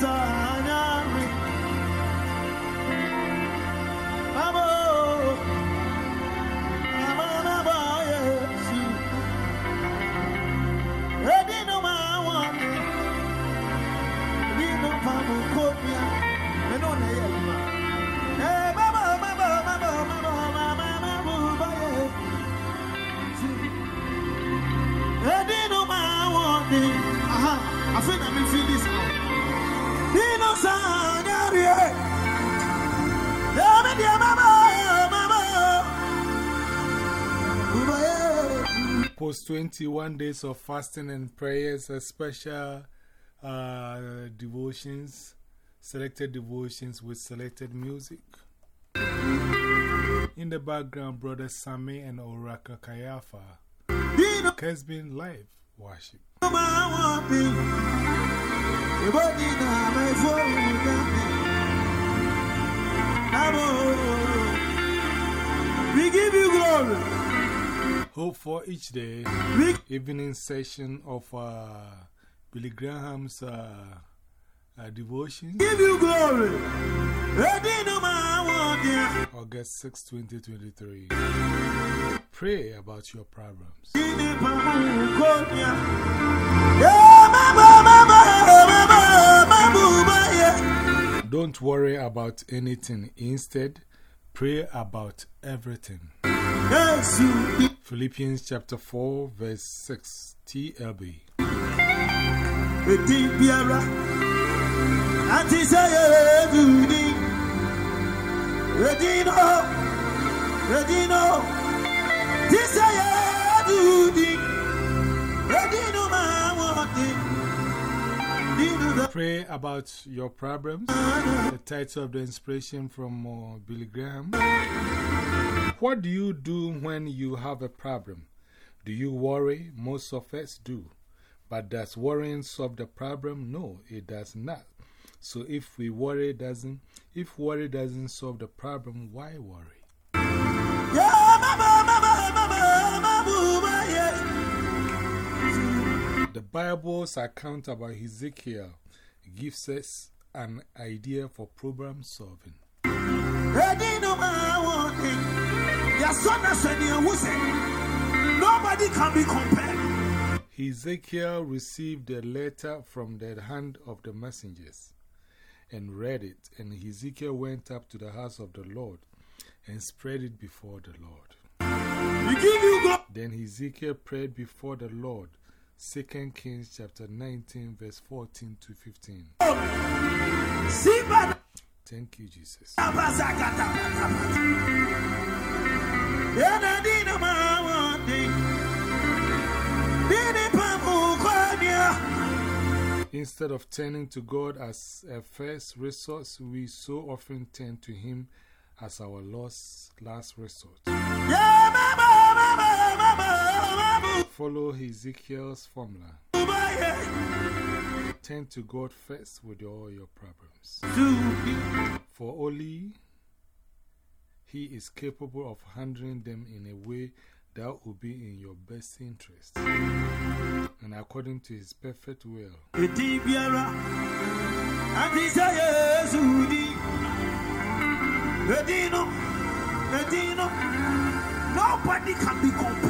sanyami. 21 days of fasting and prayers, special uh, devotions, selected devotions with selected music. In the background, Brother Sammy and Oraka Kayafa, Kesbin Live Worship. We give you glory. Hope for each day, evening session of uh, Billy Graham's uh, uh, devotions, give you glory. August 6, 2023. Pray about your problems. Don't worry about anything. Instead, pray about everything. Philippians chapter 4, verse 6 TLB. Eti biara Ati saye dudi Edino Edino Ti saye dudi Edino ma wati Dino da Pray about your problems. The title of the inspiration from uh, Billy Graham. What do you do when you have a problem? Do you worry? Most of us do. But does worrying solve the problem? No, it does not. So if we worry doesn't, if worry doesn't solve the problem, why worry? The Bible's account about Ezekiel gives us an idea for problem solving. Nobody can be compared Ezekiel received a letter from the hand of the messengers and read it, and Ezekiel went up to the house of the Lord and spread it before the Lord. We give you glory Then Ezekiel prayed before the Lord. 2 Kings chapter 19, verse 14 to 15. Thank you, Jesus. Instead of turning to God as a first resource, we so often turn to Him as our last, last resort. Follow Ezekiel's formula. Turn to God first with all your problems. For only He is capable of handling them in a way that will be in your best interest and according to His perfect will. Nobody can be compared.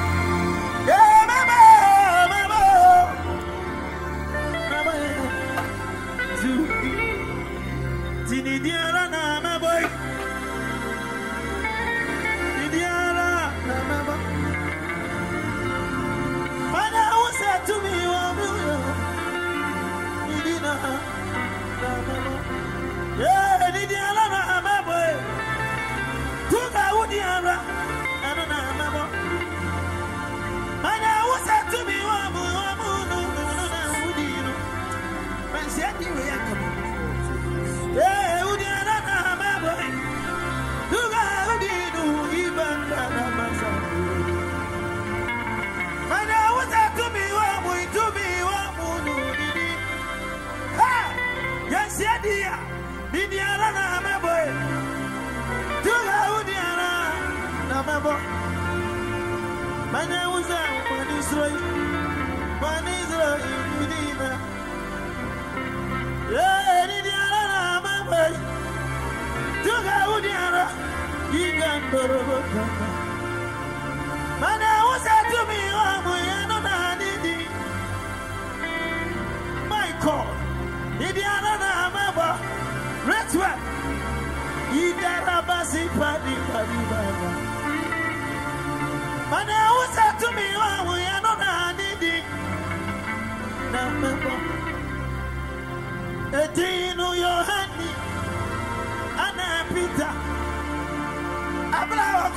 Tinidiana, my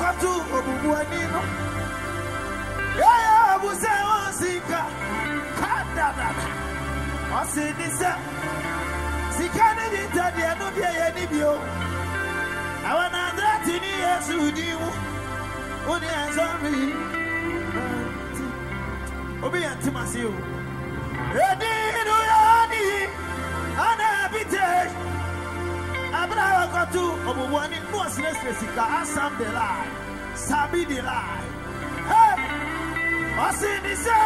Abla wakotu obubuanino. Yaya abuse osika. Kadadada. Osinisa. Sika ni di tadi anu di eye ni bi o. Àwọn àdá ti ní Yesu di mu. Ó ní ẹ̀sọ́ mi. Obi yẹn ti ma si o. Èdè Abúlé àwọn kan tu ọ̀bùbù ẹni nínú ọ̀sìnẹ́sìnẹ́ sika asam de lai. Sabi de lai. Ọ̀sìn ní sẹ́.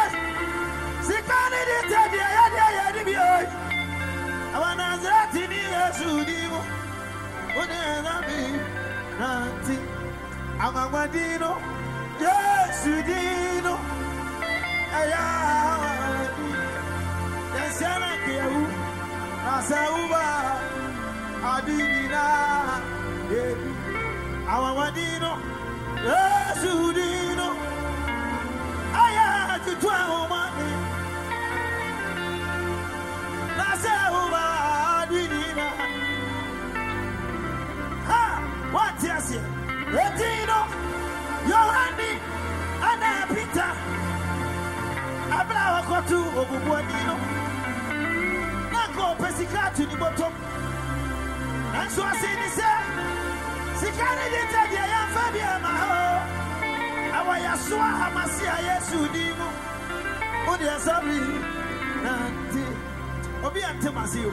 Sika ni di tẹ̀ di ẹ̀yẹ́ di ẹ̀yẹ́ ni bi o. Àwọn àdá ti ní Yesu di mu. Ó ní ẹ̀sọ́ mi. Nanti. Amagba dino. Yesu dino. Ẹ̀yà àwọn ẹ̀dí. Yẹ̀sẹ̀rẹ̀ kìẹ̀wù. Nàṣẹ̀wùbà. Àdìyìnà. Èbí. Ẹ̀yà tutu àwọn ọmọdé. Nàṣẹ̀wùbà. Àdìyìnà. Ha! What yes here? Etino, Yohani, Anna Peter, Abra Wakotu, Obubuanino, Nako Pesicatu ni bottom. And so I say this, Sikani did tell you, I am Fabia Maho. Our Yasua Hamasia Yesu Dimo, Odia Sabi, Nanti, Obi Antemasio,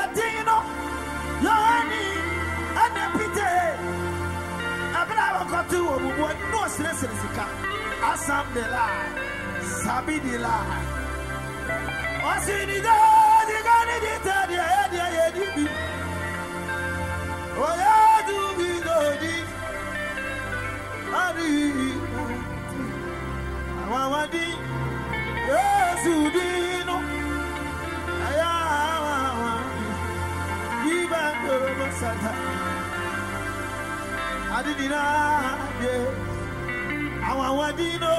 Etino, Yohani, Anna Peter, Abra Wakotu, Obubuan, no Sika, Asam de la, Sabi de la. Osini da, di gani di ta di ya di ya di bi. Oya du bi do di. Ari. Awa wa di. Yesu di no. Aya wa wa. Iba do masata. Adi di na ye. Awa wa di no.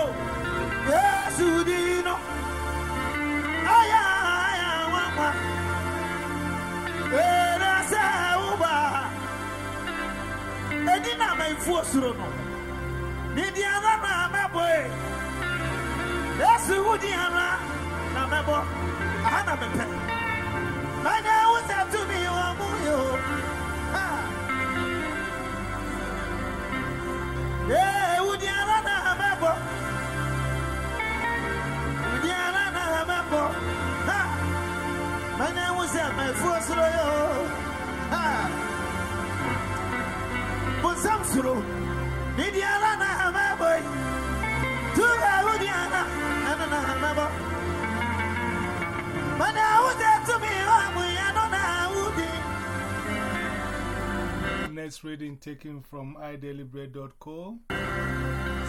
Yesu di no. Edi na ma ifu osuro no. Ni di ara na mebo e. Yesu wu di ara na mebo. Aha na mepe. Manya wu sa tu mi wa mu yo. Ha. Eh, wu di ara na mebo. Wu di ara na mebo. Ha. Manya wu sa ma ifu osuro yo. Ha. Bonsam suro. Ni di ara na mebo. Tura wu di ara na na mebo. Mana sa tu mi wa mu ya no. Next reading taken from idailybread.co.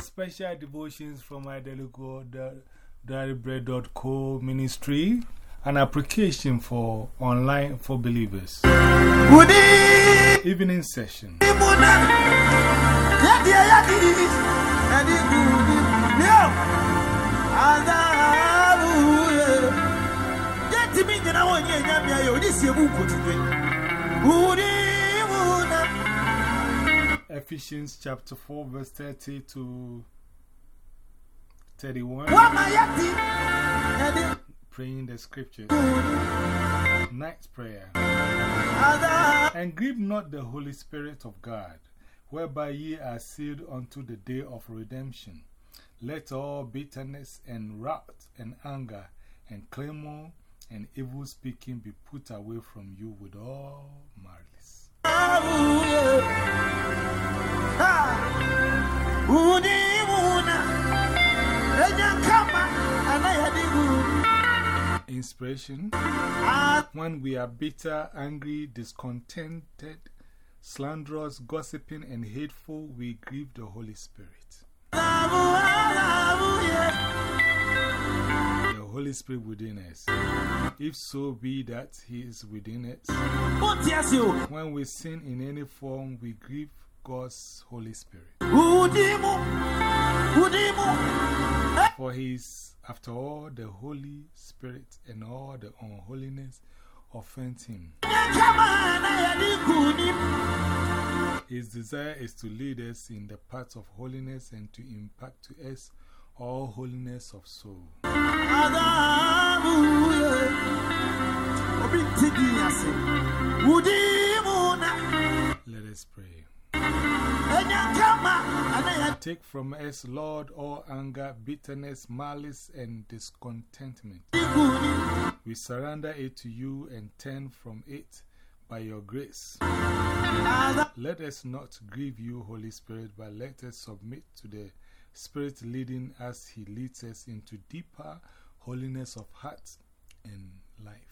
Special devotions from idailybread.co ministry. An application for online for believers. Evening session. Ephesians chapter 4, verse 30 to 31. Praying the scriptures. gudi. Night prayer. And grieve not the Holy Spirit of God, whereby ye are sealed unto the day of redemption. Let all bitterness and wrath and anger and clamor and evil speaking be put away from you with all malice. Inspiration When we are bitter, angry, discontented, slanderous, gossiping, and hateful, we grieve the Holy Spirit. The Holy Spirit within us. If so be that He is within us, when we sin in any form, we grieve God's Holy Spirit. For He is, after all, the Holy Spirit, and all the unholiness offend Him. His desire is to lead us in the path of holiness and to impart to us all holiness of soul. Let us pray. Take from us, Lord, all anger, bitterness, malice, and discontentment. We surrender it to you and turn from it by your grace. Let us not grieve you, Holy Spirit, but let us submit to the Spirit leading as He leads us into deeper holiness of heart and life.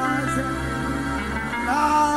ah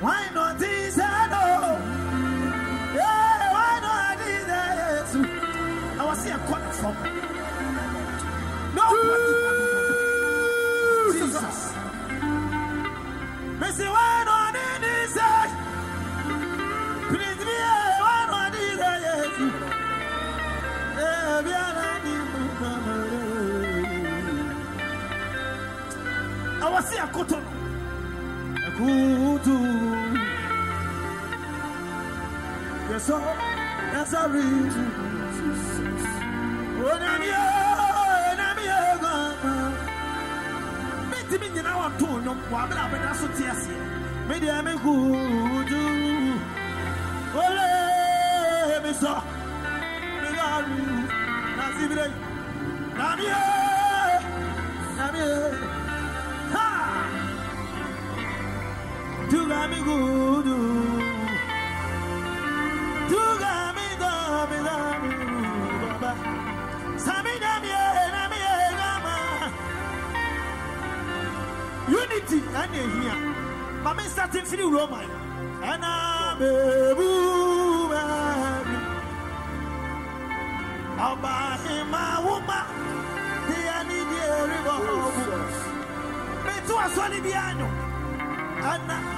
Why not this? Yeah, why not this? I was here calling from. No, Jesus. Missy, why not this? Please be why not this? Yeah, are I was here cotton. Kutu. Yes, sir. That's a reason. Oh, Namia, Namia, Gama. Make me now on two, no, I'm not so teasy. Maybe I'm a good. Ole, me so. Me got you. Nasibile. Namia, Unity ane here. Mami starting free Roma. Ana bebu baby. Ọba hima wuma. Dia ni di eribo. Me tu aswani bi anyo. Ana bebu What's it?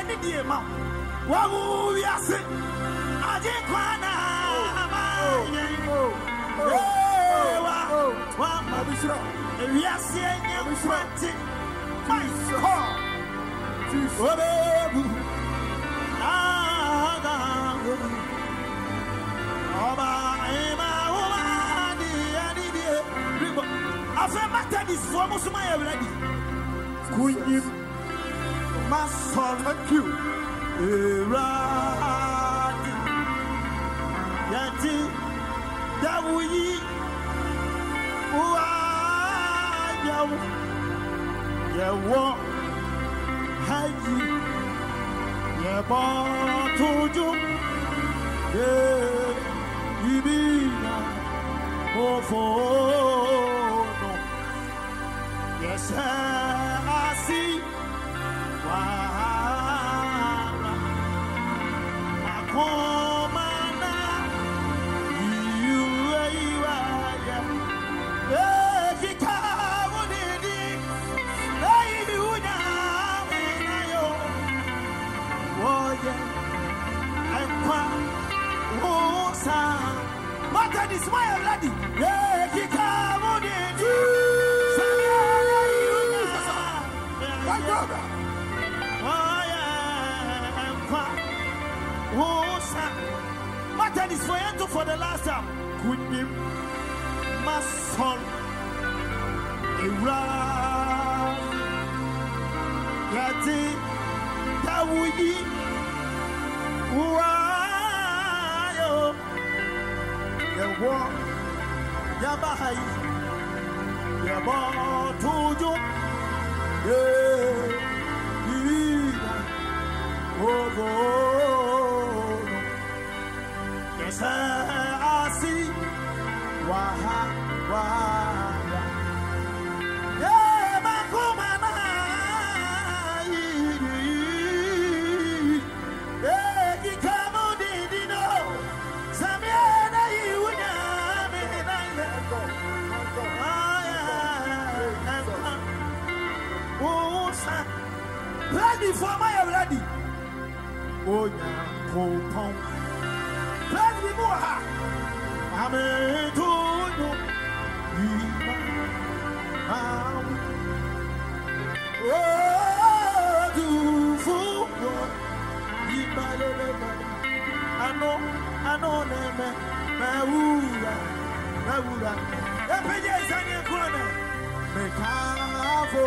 yesi ayedi ani di ma. Wawu wiase. Aje kwana ama yengo. Ewa, wama bisro. Ewiase anya nkwache. My God. Obebu. Agago. Ọba ìmọ̀ ọba ni ẹni di ribo. Afẹ́ Methodist fún ọmọ súnmọ́ yẹn rẹ̀ di. Kunyim ma sọ̀rọ̀ kí o. Èradi. Yàtí dáwù yìí. Wà á yàwó. Yẹ̀wọ́. Háyì. Yẹ̀bọ̀ tójú. Yeah, ibina ofono. Yes, I ready for my ready. Onya, kopon, ready moha. Ame tuno, ima, am. Oh, do fuwa, ima lele, ano, ano neme, na ura, na ura. Epeje sanye kone, me kavo,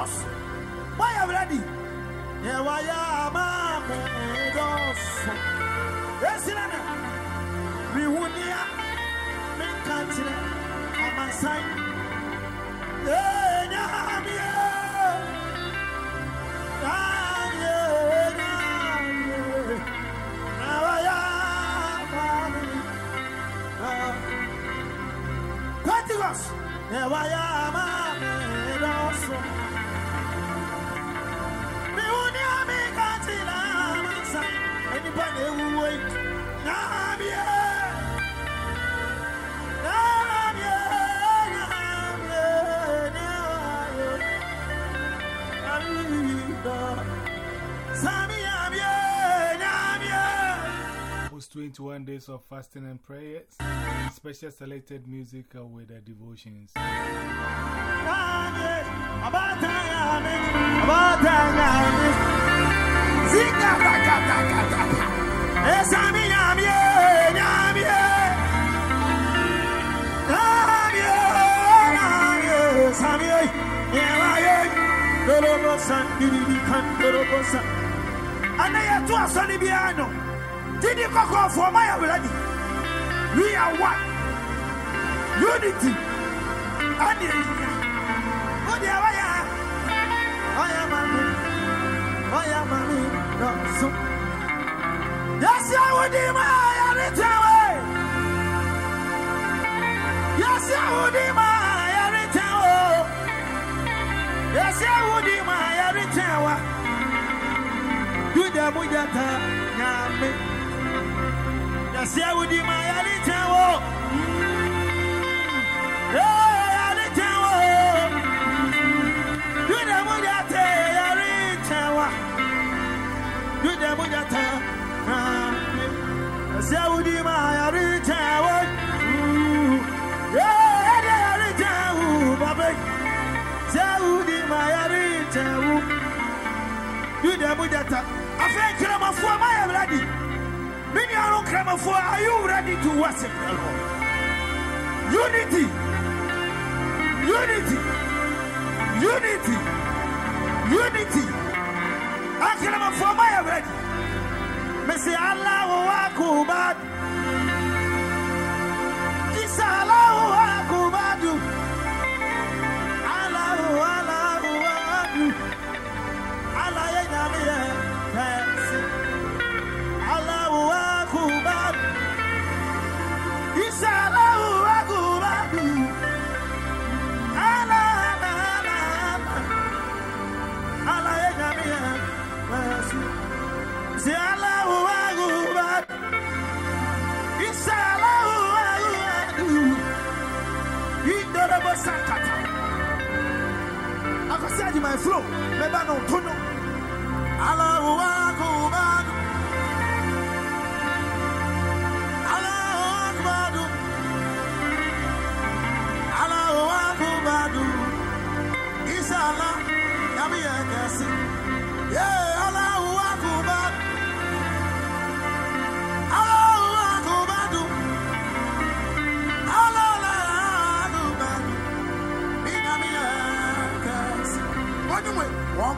cross. Why are you ready? Yeah, why am I? Yes, Lana. We would near make country. I'm a sign. Yeah, yeah. Quantos? É o am. Who wait. Namie. Namie. 21 days of fasting and prayers. Special selected music uh, with the devotions. We are one. Unity. And Oh, dear, why are I am a man. I am a man. No, so. Yes, I would be my return. Yes, I would be my return. Yes, I would be my return. Do the Mujata, Yami. Yes, I would be my return. Saudi my retail. Yeah, retail, Bobby. Saudi my retail. You the Mujata. I think Krama for my ready. Many are Are you ready to worship the Lord? Unity. Unity. Unity. Unity. Akrama for my ready. Messi Allah Akbar. Isa Akosadi my flow. Meba no tono. Allahu Akbar. Allahu Akbar. Allahu Akbar. Isa Allah. Yami yakasi. Yeah,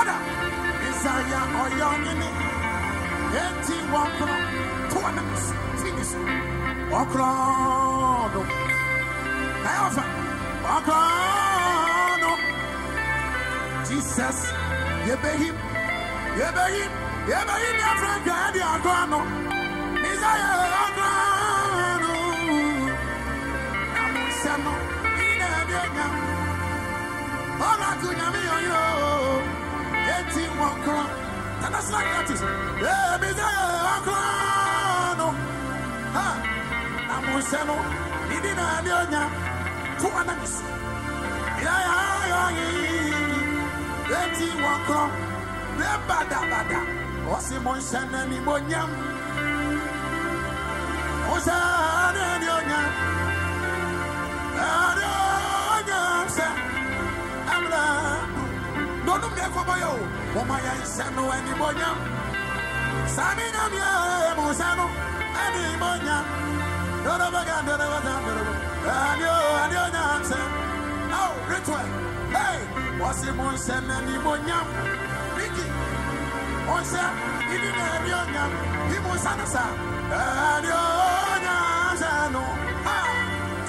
Father, Nizaya oyongini. Eti wakro. Tuana, finish. Wakro no. Kayofa, wakro no. Jesus, Yebehim, Yebehim, Yebehim, friend, Gadi Agrano, Isaiah Agrano, Namusano, Ina Biana, Ora Kunyami, yo, Eti Wakra, and that's like that is, Yeah, Isaiah Agrano, Ha, Namusano, Idina Biana, Kuanamis, Yeah, yeah, yeah. eti wakɔ ne badabada ɔsi mo nhyɛ n'ani mo nyam. Mo hyɛ n'ani onya kɔbɔ yɛ o ma nhyɛ no ani ani mo nse na ni mo nyam. Biki. Onse ini na ni o nyam. Imu sana sa. Ni o nyam sa no. Ha.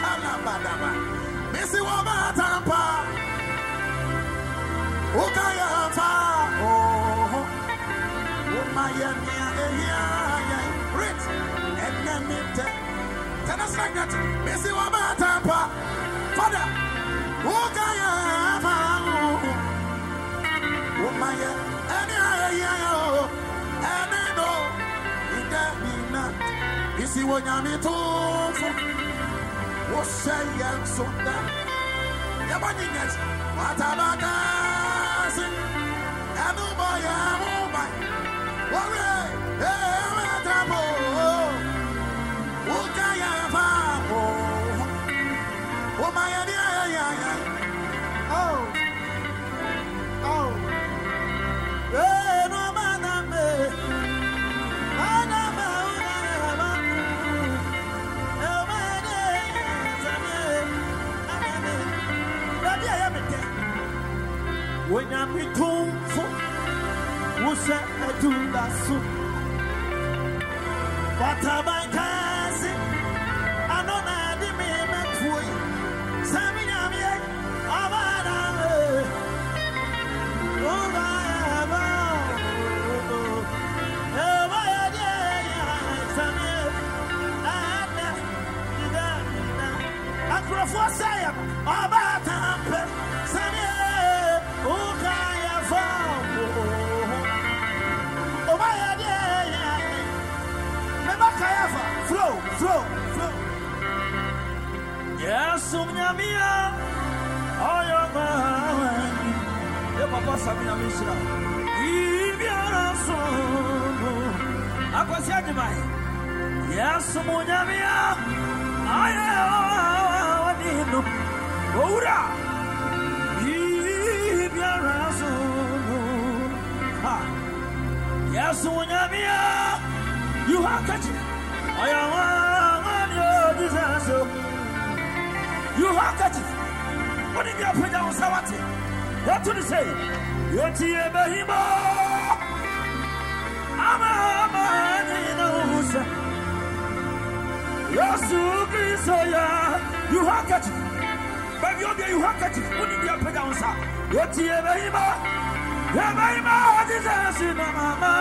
Tala badaba. Misi wa ba tampa. Ukaya fa. Umaya ni ehia ya. Rich. Enemite. Tell us like that. Missy Wabatapa. Father. Ukaya fa. Umaya. Sonda. Yabani net. Watabakasi. Anubaya oh mumbai. Warrior. Hey, etunda su. Watabankasi, anona di me metui. Sami nyami abana. Oba eba, eba ya, sami. Ana, ida. Akurofo sayam, ọba flow, flow, flow. Yes, minha minha, olha mãe, eu vou passar minha mistura. E minha sono, a coisa é demais. Yes, minha minha, ai é, eu menino, oura. E ah. minha sono, ha. Yes, minha minha, you have catch You have catch it. What did you put down Sawati? What to say? Yeti Ebahima. Ama man in a house. Yasu Grisoya. You have catch it. Baby, you have catch it. What did you put down Sa? Yeti Ebahima. Ebahima disaster, Mama.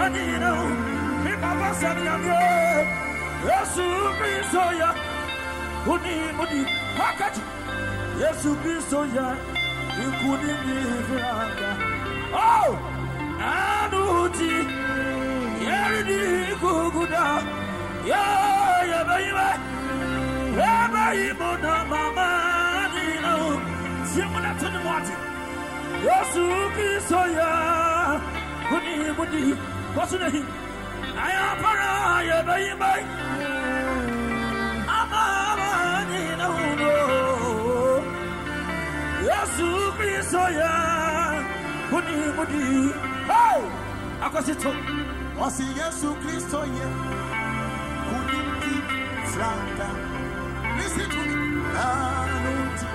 And you know. Baba Samyamye, Yesu Kristo ya, Uni Muni, Hakati, Yesu Kristo ya, Ikuni. Oh, Anuti, Yeridi Kuguda, Ya, Yabayime, Yabayimo na Mama, Nino, Simona Tunimwati, Yesu Kristo ya, Uni Muni, What's the name? I am para bayi bai. Ama ni no no. Yesu Kristo ya kuni mudi. Hey! Akosito. Osi Yesu Kristo ya kuni mudi franka. Listen to me. Anuti.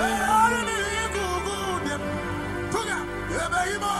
Hey, ni gugu dem. Tuga. Ya bayi bai.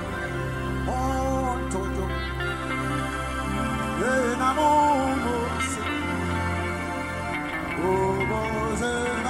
Ye namomo se. Oboze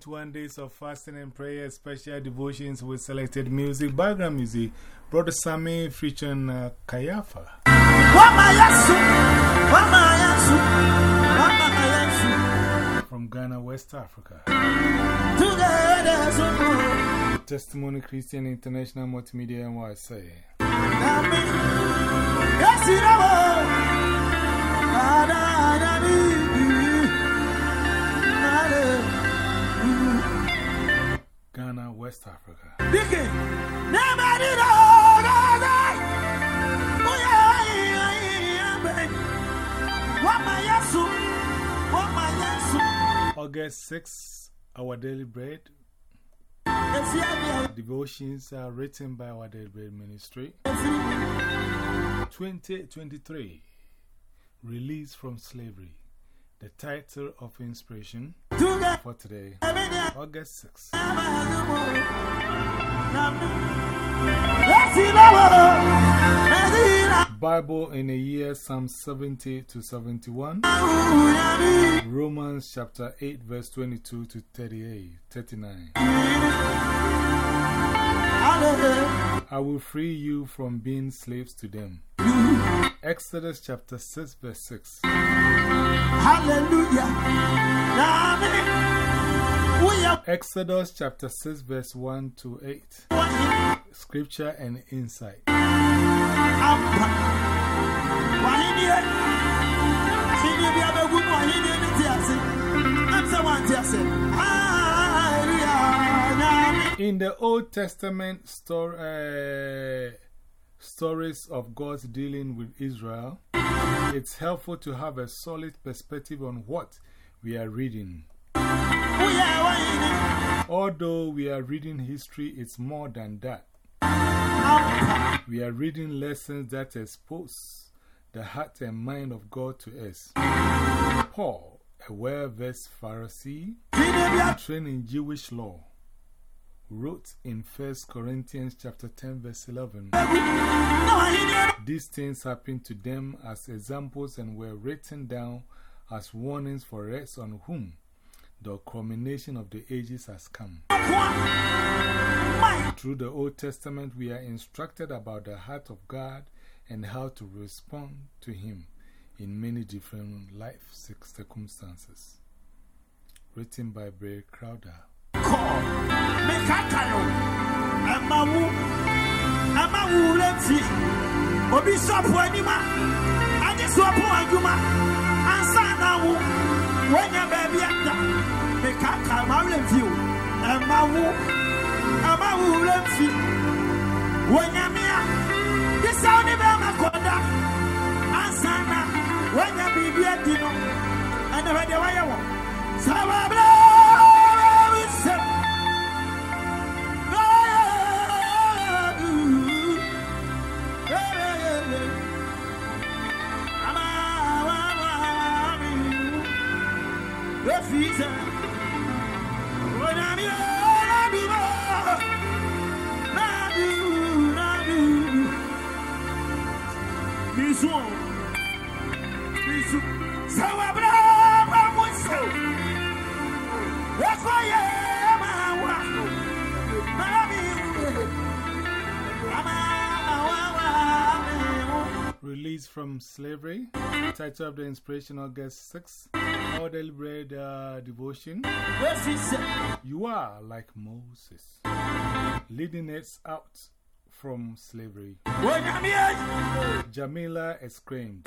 21 days of fasting and prayer, special devotions with selected music, background music. Brother Sammy featuring uh, Kayafa. From Ghana, West Africa. Together, so good. Testimony Christian International Multimedia NYC. West Africa. Dike, nobody knows. Oh, Wamayasu, Wamayasu. August 6, Our Daily Bread. If you have Devotions are written by Our Daily Bread Ministry. 2023 Release from Slavery. The title of inspiration for today, August 6. Yes, you know. Bible in a year, Psalm 70 to 71. Romans chapter 8, verse 22 to 38, 39. I will free you from being slaves to them. Exodus chapter 6, verse 6. Hallelujah. Exodus chapter 6, verse 1 to 8. Scripture and insight. ampa. Wahidie. Sini bi abegu mu wahidie ni ti ase. Am se wan ti ase. Hallelujah. In the Old Testament story, uh, stories of God's dealing with Israel, it's helpful to have a solid perspective on what we are reading. Although we are reading history, it's more than that. We are reading lessons that expose the heart and mind of God to us. Paul, a well versed Pharisee, trained in Jewish law, wrote in 1 Corinthians chapter 10, verse 11. These things happened to them as examples and were written down as warnings for us on whom the culmination of the ages has come. Through the Old Testament, we are instructed about the heart of God and how to respond to Him in many different life circumstances. Written by Bray Crowder. kɔ. Mekaka no ɛma wo ɛma wo wura fi obi sɔpo anim a agye soɔpo ansa na wo woanya baabi ada mekaka ma werɛ fi o. Ɛma wo ɛma wo wura fi wonyamea gye sɛ wo ne bɛɛma kɔda ansa na woanya biribi adi no. Ɛnɛ hwɛ deɛ woayɛ wɔ. Saa wabrɛ Released from Slavery. Title of the inspiration August 6. Daily bread uh, devotion. You are like Moses, leading us out from slavery. Jamila exclaimed.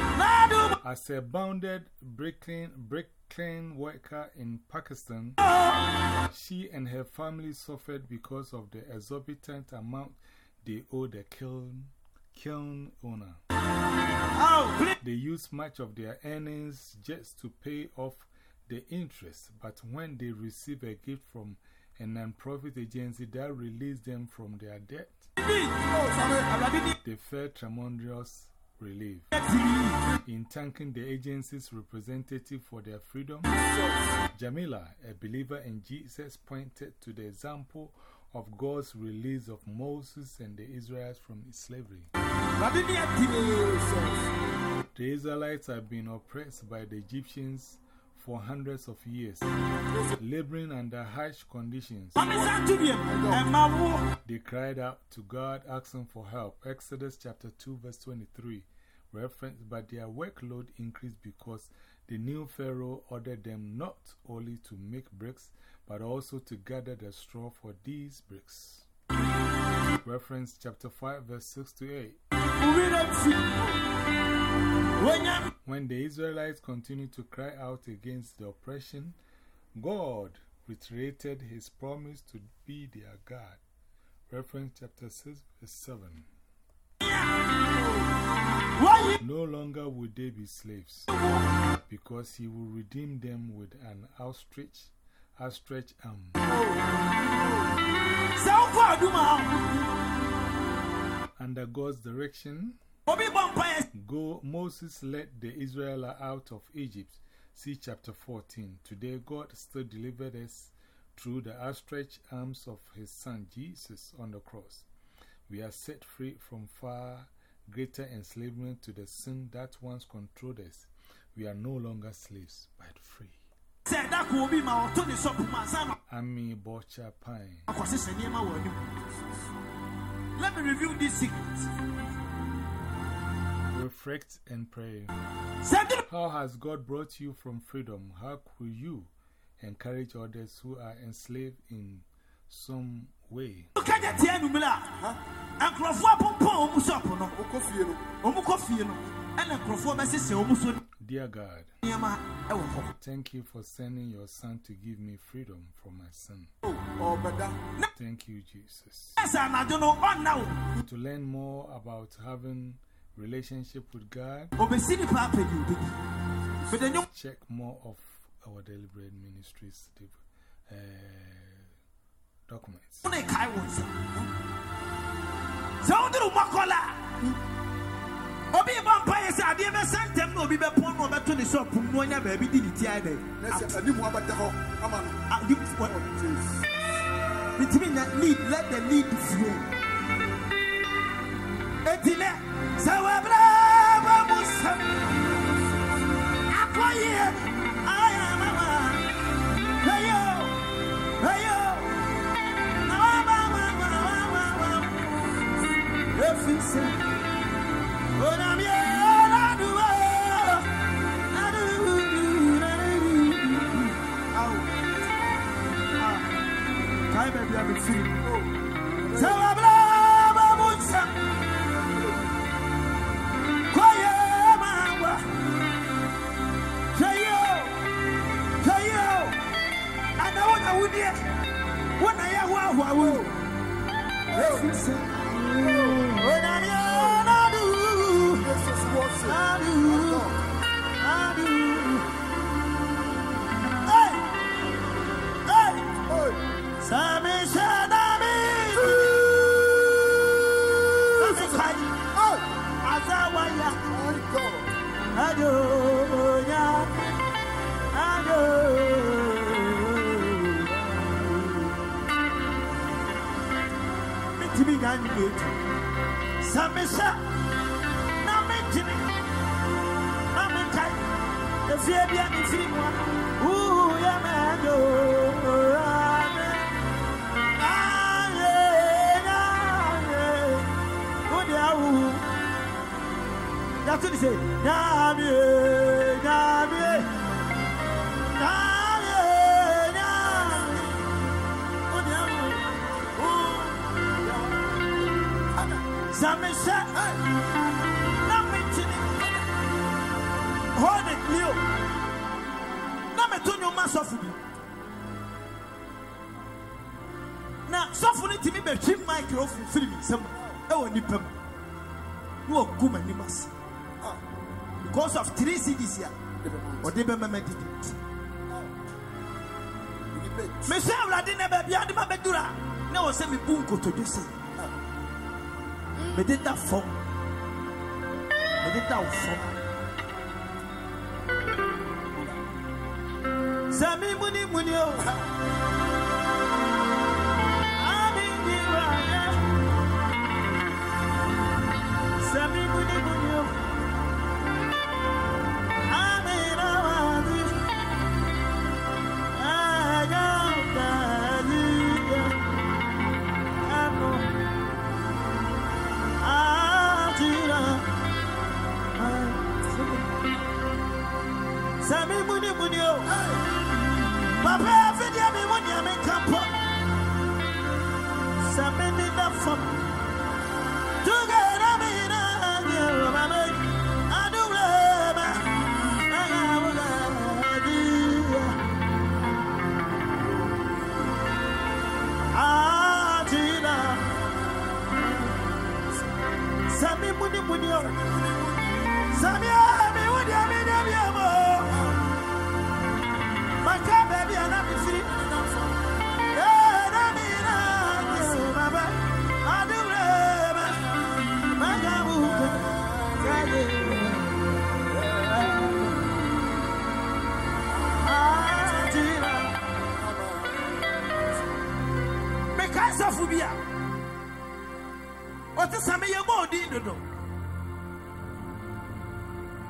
As a bounded brick kiln, bricklain worker in Pakistan, she and her family suffered because of the exorbitant amount they owed the kiln, kiln owner. They use much of their earnings just to pay off the interest, but when they receive a gift from a non-profit agency that releases them from their debt, they felt tremendous relief. In thanking the agency's representative for their freedom, Jamila, a believer in Jesus, pointed to the example of God's release of Moses and the Israelites from slavery. The Israelites have been oppressed by the Egyptians for hundreds of years, laboring under harsh conditions. They cried out to God, asking for help. Exodus chapter 2, verse 23. Reference, but their workload increased because the new Pharaoh ordered them not only to make bricks, but also to gather the straw for these bricks. Reference chapter 5, verse 6 to 8. When the Israelites continued to cry out against the oppression, God reiterated his promise to be their God. Reference chapter 6, verse 7. No longer would they be slaves, because he will redeem them with an outstretched, outstretched arm. Um, under God's direction, Go, Moses led the Israelites out of Egypt. See chapter 14. Today, God still delivered us through the outstretched arms of His Son Jesus on the cross. We are set free from far greater enslavement to the sin that once controlled us. We are no longer slaves, but free. Ami Bocha Pine. Let me review this secret. Reflect and pray. How has God brought you from freedom? How could you encourage others who are enslaved in some way? Dear God, thank you for sending your Son to give me freedom from my sin. Thank you, Jesus. To learn more about having relationship with God, check more of our Daily Bread ministries uh, documents. want to Kai was. So, do Makola. Obi vampire said, I never sent them no be upon over to the shop. No one ever did it here. Between that lead, let the lead flow. Etile, Sawabra, Musam. Akoye, I Sawabra, Musam. Koye, mawa. Kayo, kayo. Ana wana wudie. Wana ya medidi mesɛ awurade na baabi ade ma bɛdura ne wɔ sɛ mebu nkotodwe se. Mm. Mede da fam. Mede da wo fam. Sɛ me muni muni o memunimuni o Papa afidie mi mu nea menka mpo sɛ mene da fam tugɛra mena adeɛrɔmame adowrɛma agawogadiya atina sɛ memunimuni o sɛ mea mewo deɛ ɔdin dodo.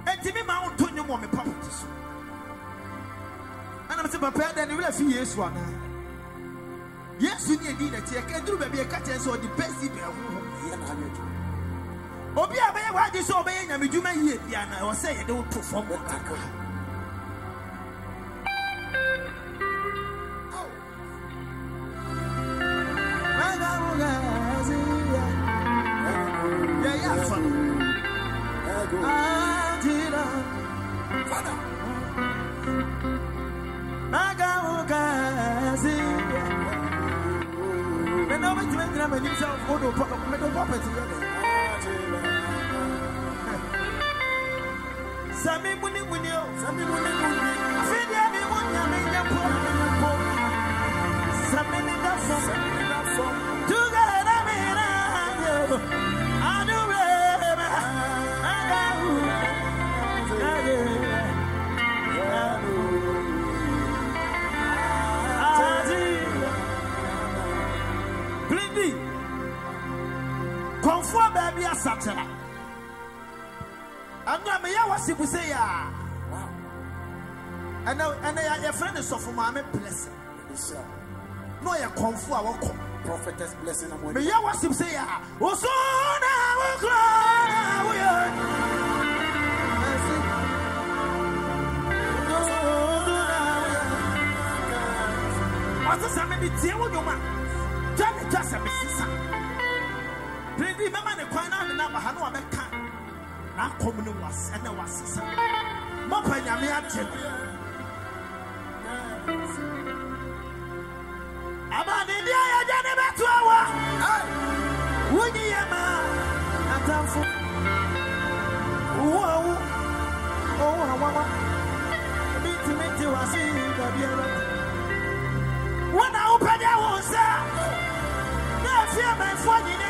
Enti me ma wonto nnwom wɔ me papate so. Ɛna mete papa dɛ ne werɛ fi yesu anaa yesu ne adi nakyi ɛka duru baabi ɛka kyerɛ sɛ ɔde bɛsi bɛhoho obi a bɛyɛ wagye sɛ ɔbɛyɛ nyamedwuma yie bia na ɛwɔ sɛ yɛde wo to fam. Wɔ kakra Nagawogazi. Mena wobɛtumi agyina m'anim sɛ wode wo pɔ- mede wo pɔpɛte yɛ dɛn? Sɛ memunimuni o. Afei baabi asakyera ɛnora meyɛ wase bu sɛ yɛ a ɛnɛ ɛnɛ yɛ- yɛfrɛ ne sɔfo maame blessing. Na ɔyɛ kɔnfo a wɔkɔ Prophetess blessing meyɛ wase bu sɛ yɛ a woso na wokora na woyɛ ɔte sɛ mede tie wo nnwom a twa ne sɛ mesesa biribi bɛma ne kwan na ne nam ha na wabɛka. N'akɔm ne wase ɛna wasesa. Mɔkɔ nyame agye no. Abade deɛ yɛgya ne bɛto awa. Wonyi yɛ ma. Atamfo. Wo a wo ɔwo a wawa bi tumi te wase baabiara wo na wopɛ deɛ wo nsa. Na afie amanfoɔ nyine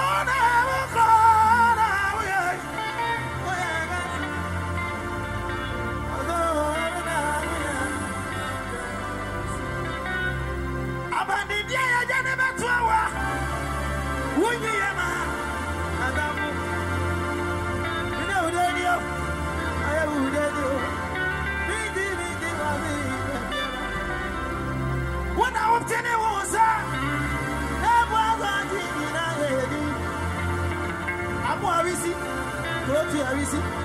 reason.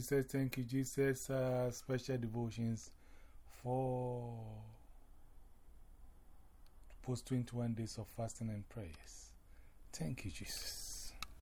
Jesus. Thank you, Jesus. Uh, special devotions for post 21 days of fasting and prayers. Thank you, Jesus.